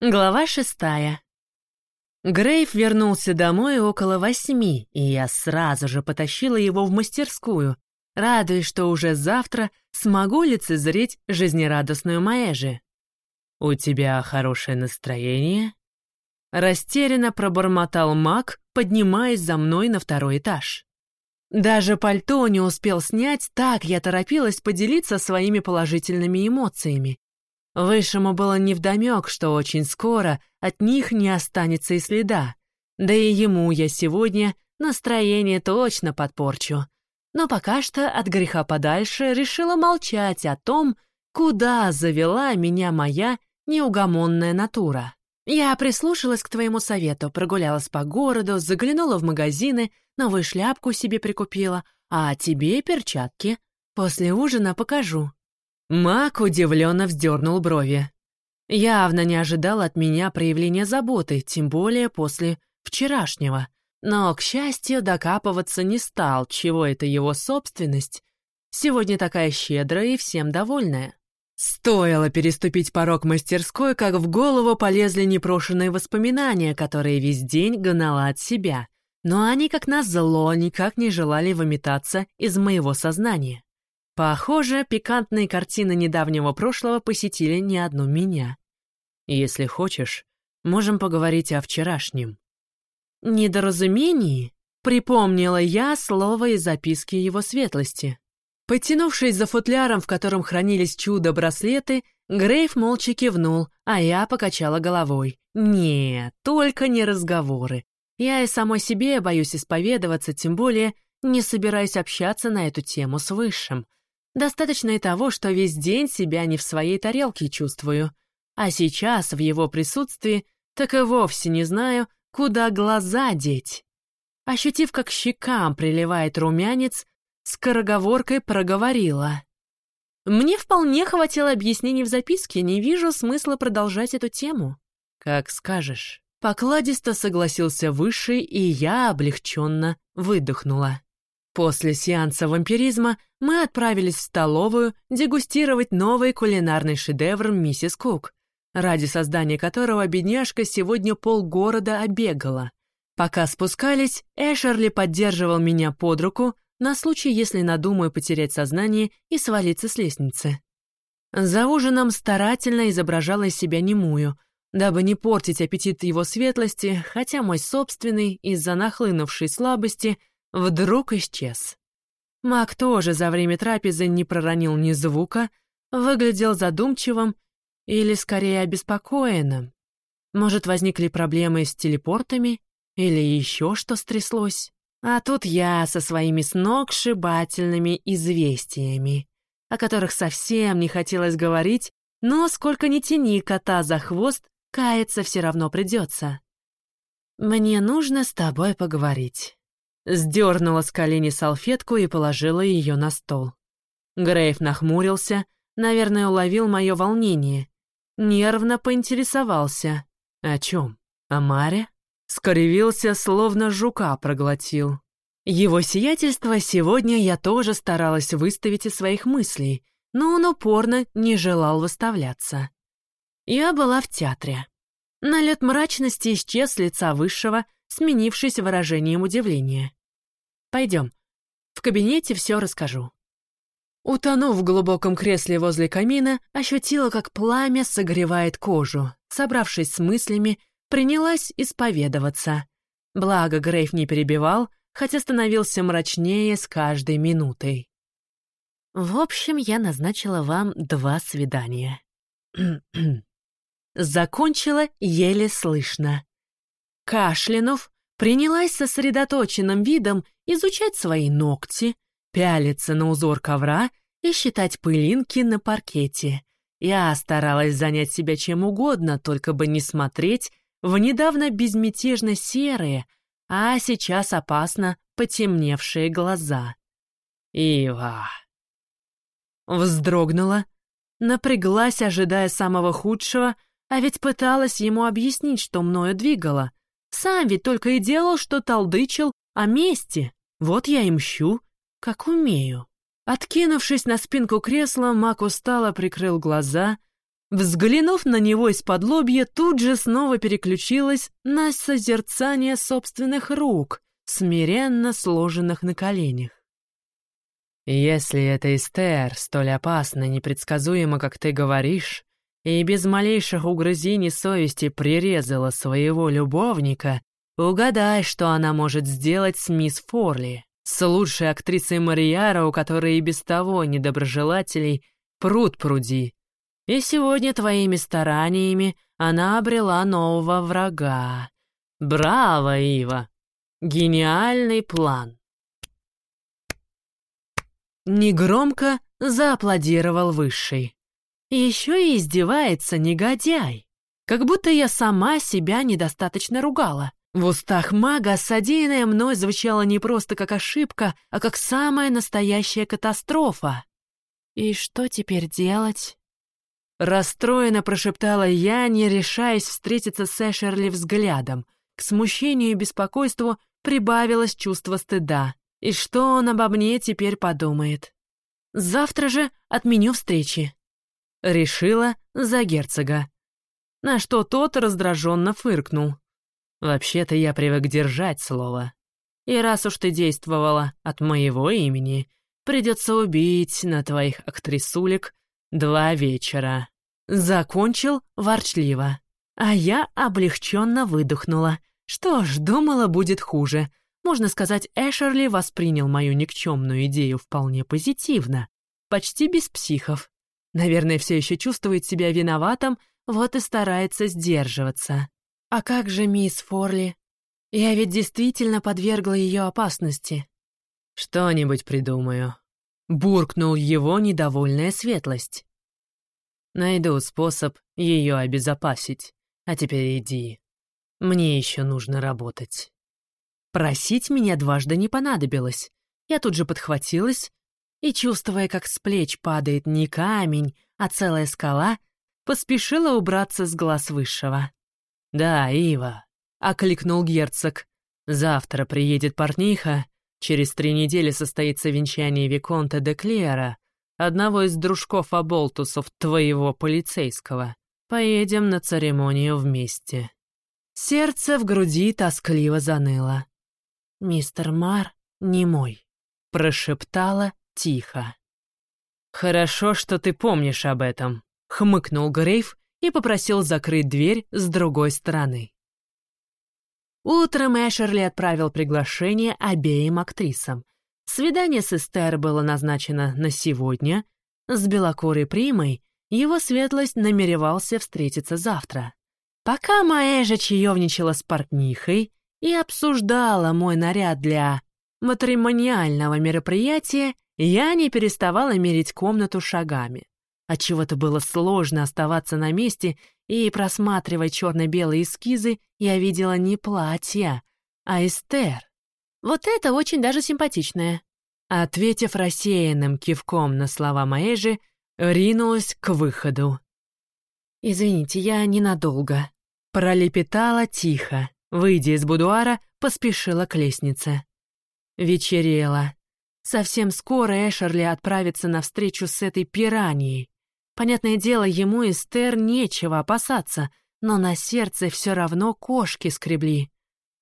Глава шестая. Грейв вернулся домой около восьми, и я сразу же потащила его в мастерскую, радуясь, что уже завтра смогу лицезреть жизнерадостную Маэжи. «У тебя хорошее настроение?» Растерянно пробормотал маг, поднимаясь за мной на второй этаж. Даже пальто не успел снять, так я торопилась поделиться своими положительными эмоциями, Высшему было невдомек, что очень скоро от них не останется и следа. Да и ему я сегодня настроение точно подпорчу. Но пока что от греха подальше решила молчать о том, куда завела меня моя неугомонная натура. Я прислушалась к твоему совету, прогулялась по городу, заглянула в магазины, новую шляпку себе прикупила, а тебе перчатки. После ужина покажу. Мак удивленно вздернул брови. Явно не ожидал от меня проявления заботы, тем более после вчерашнего. Но, к счастью, докапываться не стал, чего это его собственность. Сегодня такая щедрая и всем довольная. Стоило переступить порог мастерской, как в голову полезли непрошенные воспоминания, которые весь день гнала от себя. Но они, как назло, никак не желали выметаться из моего сознания. Похоже, пикантные картины недавнего прошлого посетили не одну меня. Если хочешь, можем поговорить о вчерашнем. Недоразумении? Припомнила я слово из записки его светлости. Потянувшись за футляром, в котором хранились чудо-браслеты, Грейв молча кивнул, а я покачала головой. «Нет, только не разговоры. Я и самой себе боюсь исповедоваться, тем более не собираюсь общаться на эту тему с Высшим. Достаточно и того, что весь день себя не в своей тарелке чувствую. А сейчас, в его присутствии, так и вовсе не знаю, куда глаза деть. Ощутив, как щекам приливает румянец, скороговоркой проговорила. Мне вполне хватило объяснений в записке, не вижу смысла продолжать эту тему. Как скажешь. Покладисто согласился Высший, и я облегченно выдохнула. После сеанса вампиризма мы отправились в столовую дегустировать новый кулинарный шедевр миссис Кук, ради создания которого бедняжка сегодня полгорода обегала. Пока спускались, Эшерли поддерживал меня под руку на случай, если надумаю потерять сознание и свалиться с лестницы. За ужином старательно изображала из себя немую, дабы не портить аппетит его светлости, хотя мой собственный, из-за нахлынувшей слабости, вдруг исчез. Мак тоже за время трапезы не проронил ни звука, выглядел задумчивым или скорее обеспокоенным. Может, возникли проблемы с телепортами или еще что стряслось? А тут я со своими сногсшибательными известиями, о которых совсем не хотелось говорить, но сколько ни тяни кота за хвост, каяться все равно придется. «Мне нужно с тобой поговорить». Сдернула с колени салфетку и положила ее на стол. Грейв нахмурился, наверное, уловил мое волнение. Нервно поинтересовался. О чем? О Маре? Скривился, словно жука проглотил. Его сиятельство сегодня я тоже старалась выставить из своих мыслей, но он упорно не желал выставляться. Я была в театре. Налет мрачности исчез с лица высшего, сменившись выражением удивления. Пойдем. В кабинете все расскажу». Утонув в глубоком кресле возле камина, ощутила, как пламя согревает кожу. Собравшись с мыслями, принялась исповедоваться. Благо Грейв не перебивал, хотя становился мрачнее с каждой минутой. «В общем, я назначила вам два свидания». Закончила еле слышно. Кашлянув, принялась сосредоточенным видом изучать свои ногти, пялиться на узор ковра и считать пылинки на паркете. Я старалась занять себя чем угодно, только бы не смотреть в недавно безмятежно серые, а сейчас опасно потемневшие глаза. Ива. Вздрогнула, напряглась, ожидая самого худшего, а ведь пыталась ему объяснить, что мною двигало. Сам ведь только и делал, что толдычил о мести. Вот я и мщу, как умею. Откинувшись на спинку кресла, Мак устало прикрыл глаза, Взглянув на него из-под лобья, тут же снова переключилась на созерцание собственных рук, смиренно сложенных на коленях. «Если эта Эстер столь опасна и непредсказуема, как ты говоришь, и без малейших угрызений совести прирезала своего любовника, угадай, что она может сделать с мисс Форли, с лучшей актрисой Марияра, у которой и без того недоброжелателей пруд пруди. И сегодня твоими стараниями она обрела нового врага. Браво, Ива! Гениальный план!» Негромко зааплодировал Высший. Еще и издевается негодяй. Как будто я сама себя недостаточно ругала. В устах мага содеянное мной звучало не просто как ошибка, а как самая настоящая катастрофа. И что теперь делать? Расстроенно прошептала я, не решаясь встретиться с Эшерли взглядом. К смущению и беспокойству прибавилось чувство стыда. И что он обо мне теперь подумает? Завтра же отменю встречи. Решила за герцога. На что тот раздраженно фыркнул. Вообще-то я привык держать слово. И раз уж ты действовала от моего имени, придется убить на твоих актрисулек Два вечера. Закончил ворчливо. А я облегченно выдохнула. Что ж, думала, будет хуже. Можно сказать, Эшерли воспринял мою никчемную идею вполне позитивно. Почти без психов. Наверное, все еще чувствует себя виноватым, вот и старается сдерживаться. А как же мисс Форли? Я ведь действительно подвергла ее опасности. Что-нибудь придумаю. Буркнул его недовольная светлость. Найду способ ее обезопасить. А теперь иди. Мне еще нужно работать. Просить меня дважды не понадобилось. Я тут же подхватилась и, чувствуя, как с плеч падает не камень, а целая скала, поспешила убраться с глаз высшего. «Да, Ива», — окликнул герцог. «Завтра приедет портниха Через три недели состоится венчание Виконта де Клера, одного из дружков-оболтусов твоего полицейского. Поедем на церемонию вместе». Сердце в груди тоскливо заныло. «Мистер Мар не мой», — прошептала тихо. «Хорошо, что ты помнишь об этом», — хмыкнул Грейв и попросил закрыть дверь с другой стороны. Утром Эшерли отправил приглашение обеим актрисам. Свидание с Эстер было назначено на сегодня. С белокурой примой его светлость намеревался встретиться завтра. Пока Маэжа чаевничала с портнихой и обсуждала мой наряд для матримониального мероприятия, я не переставала мерить комнату шагами. Отчего-то было сложно оставаться на месте, и, просматривая черно-белые эскизы, я видела не платье, а Эстер. Вот это очень даже симпатичное. Ответив рассеянным кивком на слова Маэжи, ринулась к выходу. «Извините, я ненадолго». Пролепетала тихо, выйдя из будуара, поспешила к лестнице. Вечерело. Совсем скоро Эшерли отправится на встречу с этой пираньей. Понятное дело, ему Эстер нечего опасаться, но на сердце все равно кошки скребли.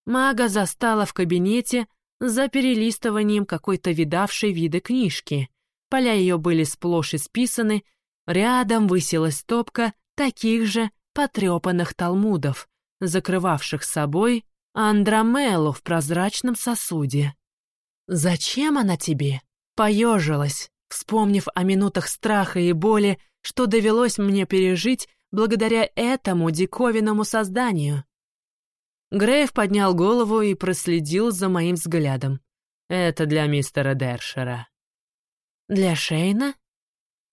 Мага застала в кабинете за перелистыванием какой-то видавшей виды книжки. Поля ее были сплошь исписаны, рядом высилась стопка таких же потрепанных талмудов, закрывавших собой Андромелу в прозрачном сосуде. «Зачем она тебе?» Поежилась, вспомнив о минутах страха и боли, что довелось мне пережить благодаря этому диковинному созданию. Грейв поднял голову и проследил за моим взглядом. «Это для мистера Дершера». «Для Шейна?»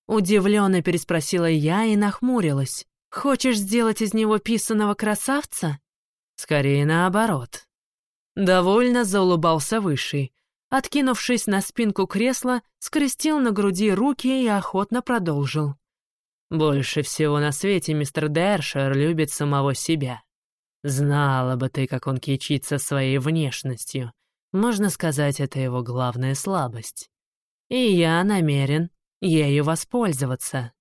Удивленно переспросила я и нахмурилась. «Хочешь сделать из него писаного красавца?» «Скорее наоборот». Довольно заулыбался Высший. Откинувшись на спинку кресла, скрестил на груди руки и охотно продолжил. Больше всего на свете мистер Дершер любит самого себя. Знала бы ты, как он кичится своей внешностью. Можно сказать, это его главная слабость. И я намерен ею воспользоваться.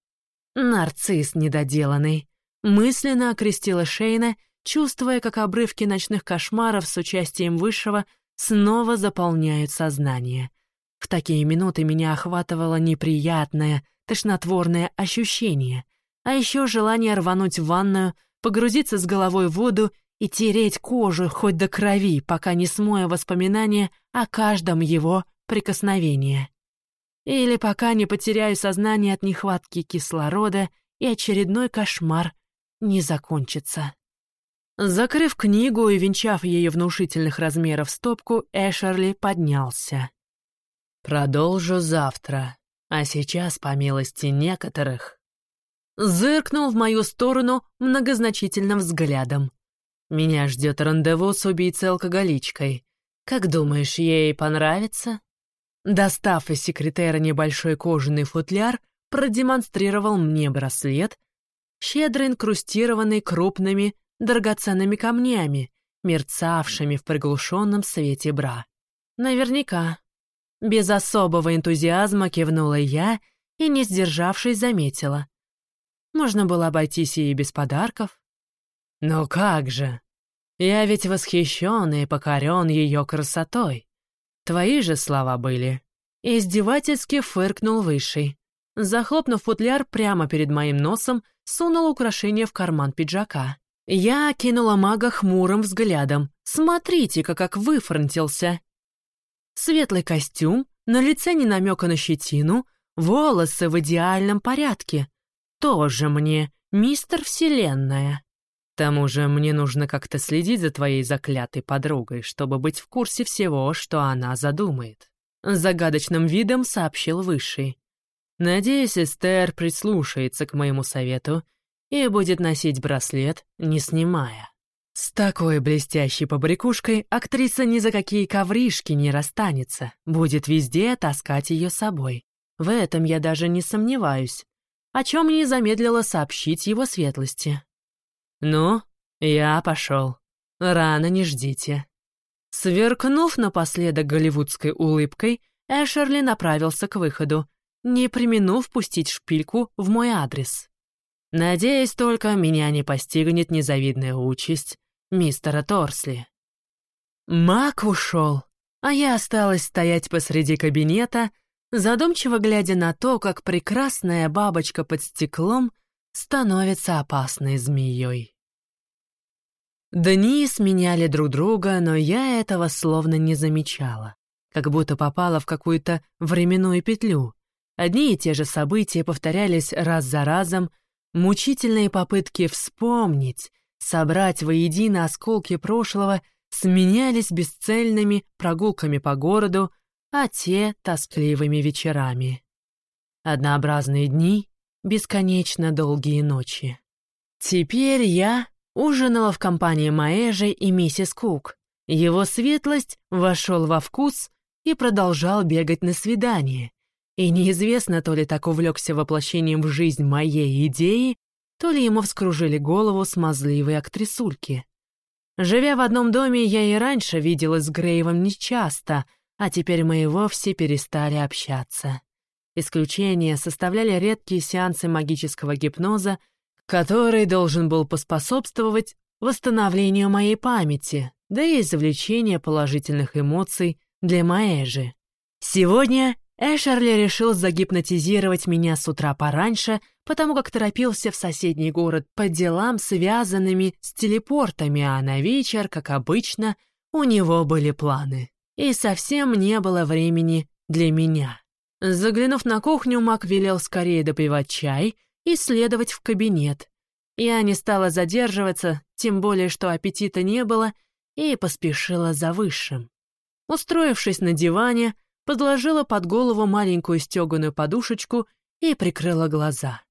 Нарцисс недоделанный. Мысленно окрестила Шейна, чувствуя, как обрывки ночных кошмаров с участием Высшего снова заполняют сознание. В такие минуты меня охватывало неприятное, тошнотворное ощущение, а еще желание рвануть в ванную, погрузиться с головой в воду и тереть кожу хоть до крови, пока не смою воспоминания о каждом его прикосновении. Или пока не потеряю сознание от нехватки кислорода и очередной кошмар не закончится. Закрыв книгу и венчав ее внушительных размеров стопку, Эшерли поднялся. «Продолжу завтра, а сейчас, по милости некоторых...» Зыркнул в мою сторону многозначительным взглядом. «Меня ждет рандеву с убийцей-алкоголичкой. Как думаешь, ей понравится?» Достав из секретера небольшой кожаный футляр, продемонстрировал мне браслет, щедро инкрустированный крупными драгоценными камнями, мерцавшими в приглушенном свете бра. Наверняка. Без особого энтузиазма кивнула я и, не сдержавшись, заметила. Можно было обойтись и без подарков. Но как же! Я ведь восхищен и покорен ее красотой. Твои же слова были. Издевательски фыркнул Высший. Захлопнув футляр прямо перед моим носом, сунул украшение в карман пиджака. Я кинула мага хмурым взглядом. Смотрите-ка, как выфронтился. Светлый костюм, на лице не намека на щетину, волосы в идеальном порядке. Тоже мне мистер Вселенная. К тому же мне нужно как-то следить за твоей заклятой подругой, чтобы быть в курсе всего, что она задумает. Загадочным видом сообщил Высший. Надеюсь, Эстер прислушается к моему совету и будет носить браслет, не снимая. С такой блестящей побрякушкой актриса ни за какие ковришки не расстанется, будет везде таскать ее с собой. В этом я даже не сомневаюсь, о чем не замедлила сообщить его светлости. «Ну, я пошел. Рано не ждите». Сверкнув напоследок голливудской улыбкой, Эшерли направился к выходу, не применув пустить шпильку в мой адрес. Надеюсь только, меня не постигнет незавидная участь мистера Торсли. Мак ушел, а я осталась стоять посреди кабинета, задумчиво глядя на то, как прекрасная бабочка под стеклом становится опасной змеей. Дни сменяли друг друга, но я этого словно не замечала, как будто попала в какую-то временную петлю. Одни и те же события повторялись раз за разом, Мучительные попытки вспомнить, собрать воедино осколки прошлого сменялись бесцельными прогулками по городу, а те — тоскливыми вечерами. Однообразные дни, бесконечно долгие ночи. Теперь я ужинала в компании Маэжи и миссис Кук. Его светлость вошел во вкус и продолжал бегать на свидание, и неизвестно, то ли так увлекся воплощением в жизнь моей идеи, то ли ему вскружили голову смазливые актрисульки. Живя в одном доме, я и раньше виделась с Грейвом нечасто, а теперь мы и вовсе перестали общаться. Исключение составляли редкие сеансы магического гипноза, который должен был поспособствовать восстановлению моей памяти, да и извлечению положительных эмоций для Маэжи. Сегодня Эшерли решил загипнотизировать меня с утра пораньше, потому как торопился в соседний город по делам, связанными с телепортами, а на вечер, как обычно, у него были планы. И совсем не было времени для меня. Заглянув на кухню, Мак велел скорее допивать чай и следовать в кабинет. Я не стала задерживаться, тем более, что аппетита не было, и поспешила за высшим. Устроившись на диване, подложила под голову маленькую стеганую подушечку и прикрыла глаза.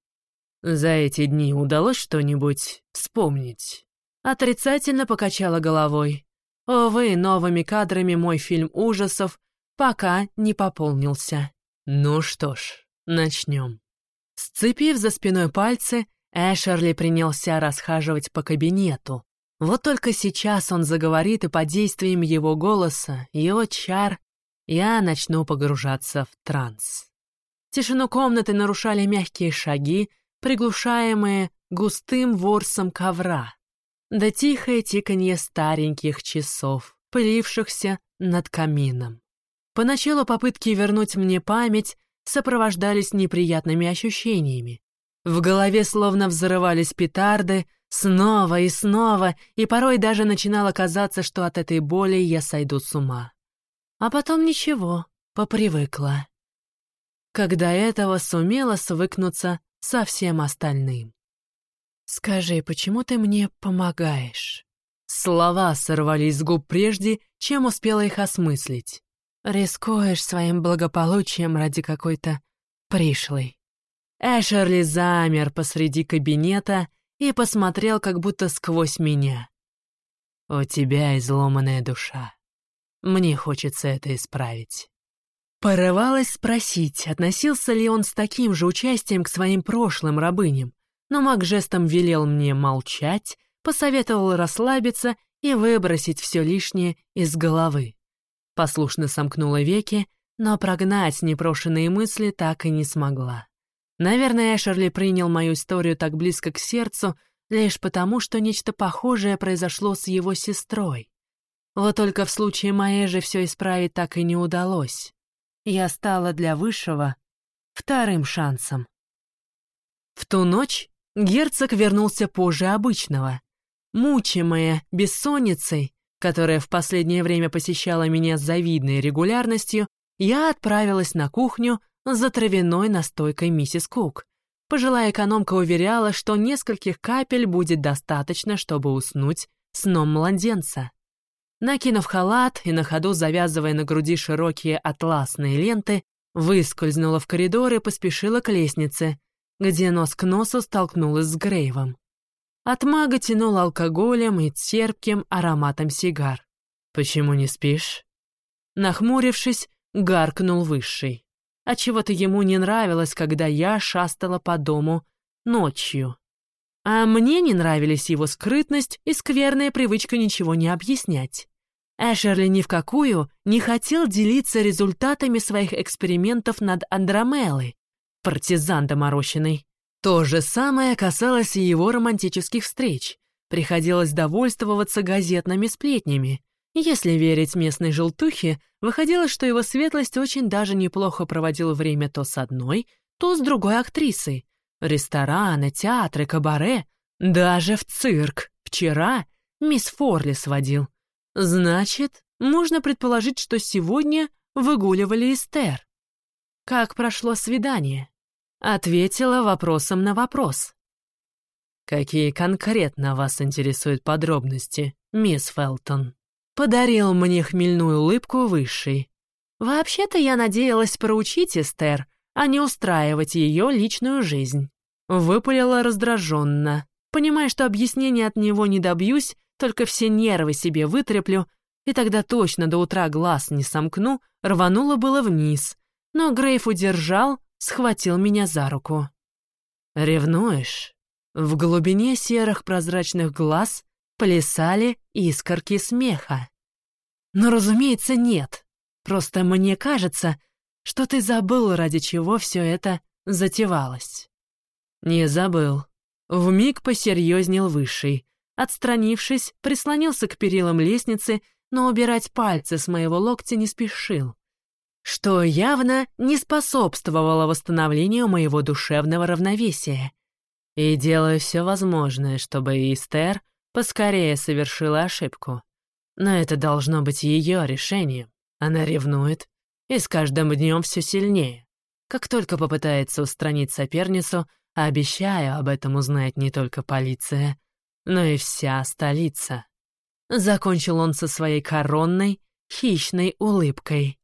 За эти дни удалось что-нибудь вспомнить? Отрицательно покачала головой. Увы, новыми кадрами мой фильм ужасов пока не пополнился. Ну что ж, начнем. Сцепив за спиной пальцы, Эшерли принялся расхаживать по кабинету. Вот только сейчас он заговорит, и под действием его голоса, его чар, я начну погружаться в транс. Тишину комнаты нарушали мягкие шаги, приглушаемые густым ворсом ковра, да тихое тиканье стареньких часов, пылившихся над камином. Поначалу попытки вернуть мне память сопровождались неприятными ощущениями. В голове словно взрывались петарды, снова и снова, и порой даже начинало казаться, что от этой боли я сойду с ума. А потом ничего, попривыкла. Когда этого сумела свыкнуться со всем остальным. «Скажи, почему ты мне помогаешь?» Слова сорвались с губ прежде, чем успела их осмыслить. «Рискуешь своим благополучием ради какой-то пришлой». Эшерли замер посреди кабинета и посмотрел как будто сквозь меня. «У тебя изломанная душа. Мне хочется это исправить». Порывалась спросить, относился ли он с таким же участием к своим прошлым рабыням, но маг жестом велел мне молчать, посоветовал расслабиться и выбросить все лишнее из головы. Послушно сомкнула веки, но прогнать непрошенные мысли так и не смогла. Наверное, Эшерли принял мою историю так близко к сердцу лишь потому, что нечто похожее произошло с его сестрой. Вот только в случае моей же все исправить так и не удалось. Я стала для Высшего вторым шансом. В ту ночь Герцог вернулся позже обычного. Мучимая бессонницей, которая в последнее время посещала меня с завидной регулярностью, я отправилась на кухню за травяной настойкой миссис Кук. Пожилая экономка уверяла, что нескольких капель будет достаточно, чтобы уснуть сном младенца. Накинув халат и на ходу завязывая на груди широкие атласные ленты, выскользнула в коридор и поспешила к лестнице, где нос к носу столкнулась с Грейвом. От мага тянул алкоголем и терпким ароматом сигар. «Почему не спишь?» Нахмурившись, гаркнул Высший. Отчего-то ему не нравилось, когда я шастала по дому ночью. А мне не нравились его скрытность и скверная привычка ничего не объяснять. Эшерли ни в какую не хотел делиться результатами своих экспериментов над Андромелой, партизан доморощенный. То же самое касалось и его романтических встреч. Приходилось довольствоваться газетными сплетнями. Если верить местной желтухе, выходило, что его светлость очень даже неплохо проводил время то с одной, то с другой актрисой. Рестораны, театры, кабаре, даже в цирк. Вчера мисс Форли сводил. Значит, можно предположить, что сегодня выгуливали Эстер. Как прошло свидание? Ответила вопросом на вопрос. «Какие конкретно вас интересуют подробности, мисс Фелтон?» Подарил мне хмельную улыбку высший. «Вообще-то я надеялась проучить Эстер, а не устраивать ее личную жизнь». Выпалила раздраженно, понимая, что объяснения от него не добьюсь, только все нервы себе вытреплю, и тогда точно до утра глаз не сомкну, рванула было вниз. Но Грейф удержал, схватил меня за руку. «Ревнуешь?» В глубине серых прозрачных глаз плясали искорки смеха. «Но, разумеется, нет. Просто мне кажется, что ты забыл, ради чего все это затевалось». «Не забыл». Вмиг посерьезнел Высший. Отстранившись, прислонился к перилам лестницы, но убирать пальцы с моего локтя не спешил что явно не способствовало восстановлению моего душевного равновесия. И делаю все возможное, чтобы Истер поскорее совершила ошибку. Но это должно быть ее решением. Она ревнует, и с каждым днем все сильнее. Как только попытается устранить соперницу, обещаю, об этом узнает не только полиция, но и вся столица. Закончил он со своей коронной, хищной улыбкой.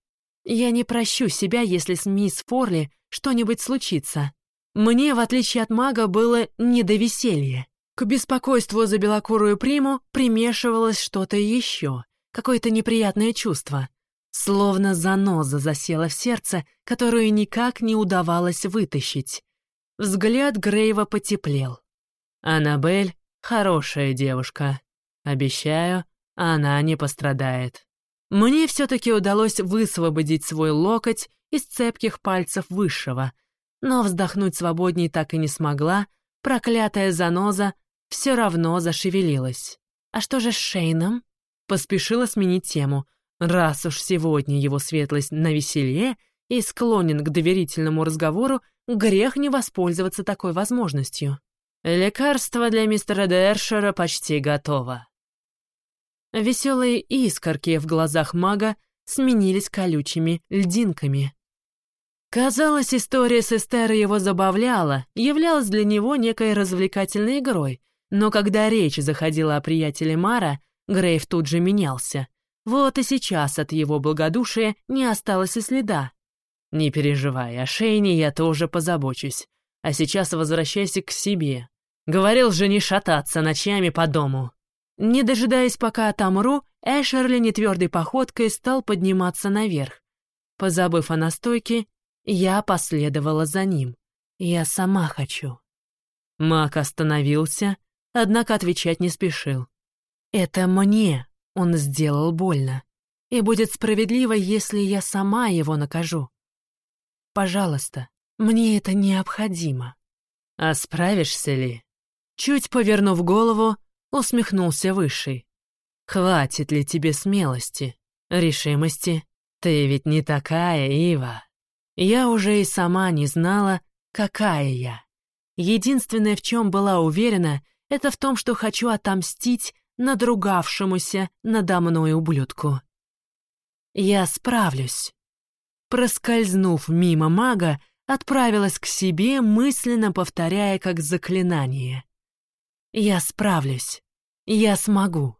Я не прощу себя, если с мисс Форли что-нибудь случится. Мне, в отличие от мага, было не до веселья. К беспокойству за белокурую приму примешивалось что-то еще, какое-то неприятное чувство. Словно заноза засела в сердце, которую никак не удавалось вытащить. Взгляд Грейва потеплел. «Аннабель — хорошая девушка. Обещаю, она не пострадает». Мне все-таки удалось высвободить свой локоть из цепких пальцев Высшего. но вздохнуть свободней так и не смогла, проклятая заноза все равно зашевелилась. «А что же с Шейном?» Поспешила сменить тему. Раз уж сегодня его светлость на веселье и склонен к доверительному разговору, грех не воспользоваться такой возможностью. Лекарство для мистера Дершера почти готово. Веселые искорки в глазах мага сменились колючими льдинками. Казалось, история с Эстерой его забавляла, являлась для него некой развлекательной игрой, но когда речь заходила о приятеле Мара, Грейв тут же менялся. Вот и сейчас от его благодушия не осталось и следа. «Не переживай, о Шейне я тоже позабочусь. А сейчас возвращайся к себе. Говорил же не шататься ночами по дому». Не дожидаясь, пока отомру, Эшерли нетвердой походкой стал подниматься наверх. Позабыв о настойке, я последовала за ним. Я сама хочу. Мак остановился, однако отвечать не спешил. Это мне он сделал больно. И будет справедливо, если я сама его накажу. Пожалуйста, мне это необходимо. А справишься ли? Чуть повернув голову, усмехнулся Высший. «Хватит ли тебе смелости, решимости? Ты ведь не такая, Ива. Я уже и сама не знала, какая я. Единственное, в чем была уверена, это в том, что хочу отомстить надругавшемуся надо мной ублюдку. Я справлюсь. Проскользнув мимо мага, отправилась к себе, мысленно повторяя как заклинание. Я справлюсь. Я смогу.